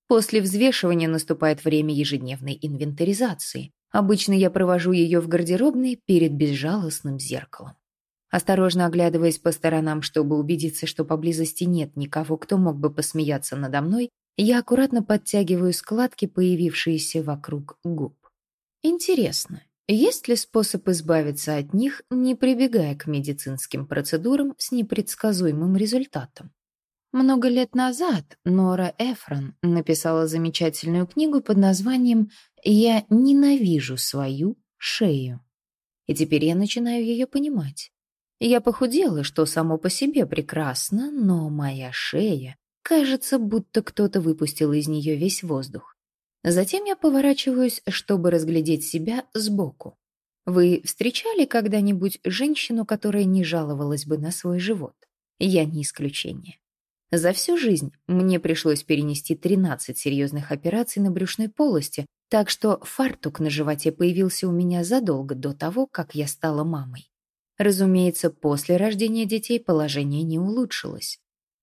После взвешивания наступает время ежедневной инвентаризации. Обычно я провожу ее в гардеробной перед безжалостным зеркалом. Осторожно оглядываясь по сторонам, чтобы убедиться, что поблизости нет никого, кто мог бы посмеяться надо мной, я аккуратно подтягиваю складки, появившиеся вокруг губ. Интересно, есть ли способ избавиться от них, не прибегая к медицинским процедурам с непредсказуемым результатом? Много лет назад Нора Эфрон написала замечательную книгу под названием «Я ненавижу свою шею». И теперь я начинаю ее понимать. Я похудела, что само по себе прекрасно, но моя шея Кажется, будто кто-то выпустил из нее весь воздух. Затем я поворачиваюсь, чтобы разглядеть себя сбоку. Вы встречали когда-нибудь женщину, которая не жаловалась бы на свой живот? Я не исключение. За всю жизнь мне пришлось перенести 13 серьезных операций на брюшной полости, так что фартук на животе появился у меня задолго до того, как я стала мамой. Разумеется, после рождения детей положение не улучшилось.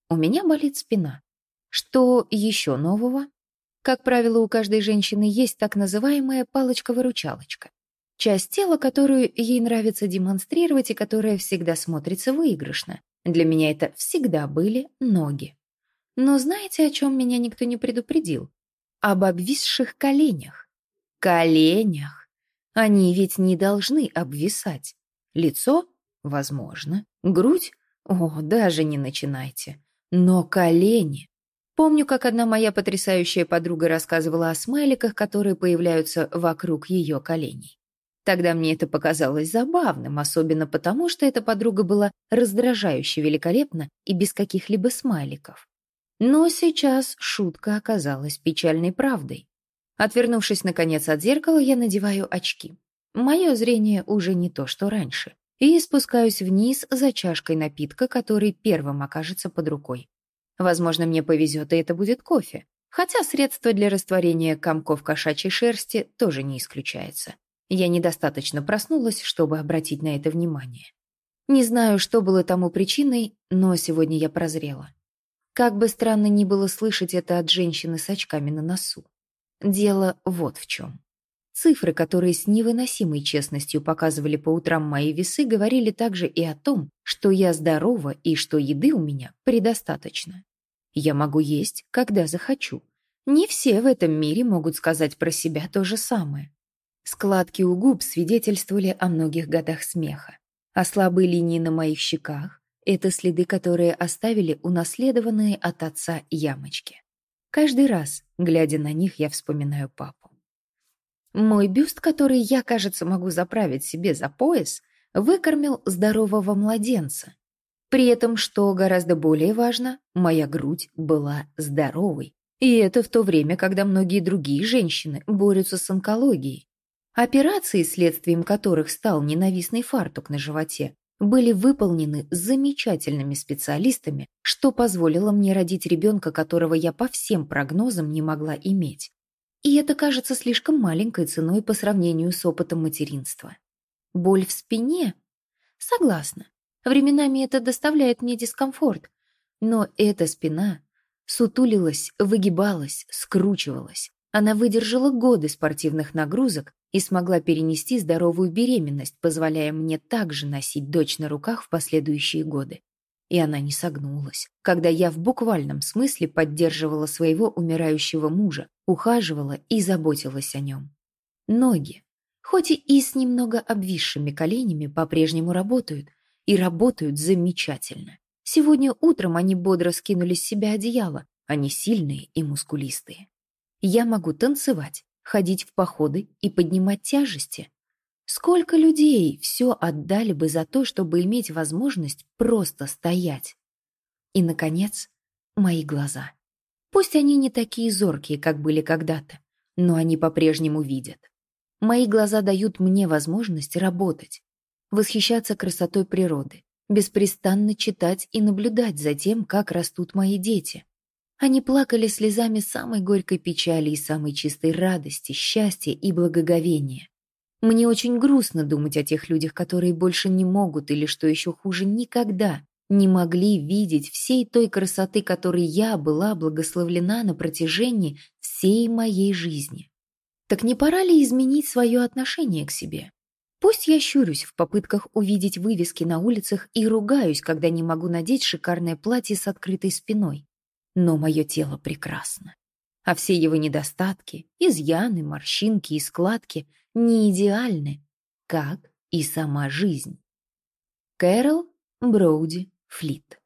У меня болит спина. Что еще нового? Как правило, у каждой женщины есть так называемая палочка-выручалочка. Часть тела, которую ей нравится демонстрировать и которая всегда смотрится выигрышно. Для меня это всегда были ноги. Но знаете, о чем меня никто не предупредил? Об обвисших коленях. Коленях. Они ведь не должны обвисать. Лицо? Возможно. Грудь? О, даже не начинайте. Но колени... Помню, как одна моя потрясающая подруга рассказывала о смайликах, которые появляются вокруг ее коленей. Тогда мне это показалось забавным, особенно потому, что эта подруга была раздражающе великолепна и без каких-либо смайликов. Но сейчас шутка оказалась печальной правдой. Отвернувшись, наконец, от зеркала, я надеваю очки. Мое зрение уже не то, что раньше и спускаюсь вниз за чашкой напитка, который первым окажется под рукой. Возможно, мне повезет, и это будет кофе. Хотя средство для растворения комков кошачьей шерсти тоже не исключается. Я недостаточно проснулась, чтобы обратить на это внимание. Не знаю, что было тому причиной, но сегодня я прозрела. Как бы странно ни было слышать это от женщины с очками на носу. Дело вот в чем. Цифры, которые с невыносимой честностью показывали по утрам мои весы, говорили также и о том, что я здорова и что еды у меня предостаточно. Я могу есть, когда захочу. Не все в этом мире могут сказать про себя то же самое. Складки у губ свидетельствовали о многих годах смеха. А слабые линии на моих щеках — это следы, которые оставили унаследованные от отца ямочки. Каждый раз, глядя на них, я вспоминаю папу. Мой бюст, который я, кажется, могу заправить себе за пояс, выкормил здорового младенца. При этом, что гораздо более важно, моя грудь была здоровой. И это в то время, когда многие другие женщины борются с онкологией. Операции, следствием которых стал ненавистный фартук на животе, были выполнены замечательными специалистами, что позволило мне родить ребенка, которого я по всем прогнозам не могла иметь. И это кажется слишком маленькой ценой по сравнению с опытом материнства. Боль в спине? Согласна. Временами это доставляет мне дискомфорт. Но эта спина сутулилась, выгибалась, скручивалась. Она выдержала годы спортивных нагрузок и смогла перенести здоровую беременность, позволяя мне также носить дочь на руках в последующие годы. И она не согнулась, когда я в буквальном смысле поддерживала своего умирающего мужа, ухаживала и заботилась о нем. Ноги, хоть и с немного обвисшими коленями, по-прежнему работают, и работают замечательно. Сегодня утром они бодро скинули с себя одеяло, они сильные и мускулистые. Я могу танцевать, ходить в походы и поднимать тяжести. Сколько людей все отдали бы за то, чтобы иметь возможность просто стоять. И, наконец, мои глаза. Пусть они не такие зоркие, как были когда-то, но они по-прежнему видят. Мои глаза дают мне возможность работать, восхищаться красотой природы, беспрестанно читать и наблюдать за тем, как растут мои дети. Они плакали слезами самой горькой печали и самой чистой радости, счастья и благоговения. Мне очень грустно думать о тех людях, которые больше не могут или, что еще хуже, никогда не могли видеть всей той красоты, которой я была благословлена на протяжении всей моей жизни. Так не пора ли изменить свое отношение к себе? Пусть я щурюсь в попытках увидеть вывески на улицах и ругаюсь, когда не могу надеть шикарное платье с открытой спиной. Но мое тело прекрасно. А все его недостатки, изъяны, морщинки и складки не идеальны, как и сама жизнь. Кэрол Броуди Флит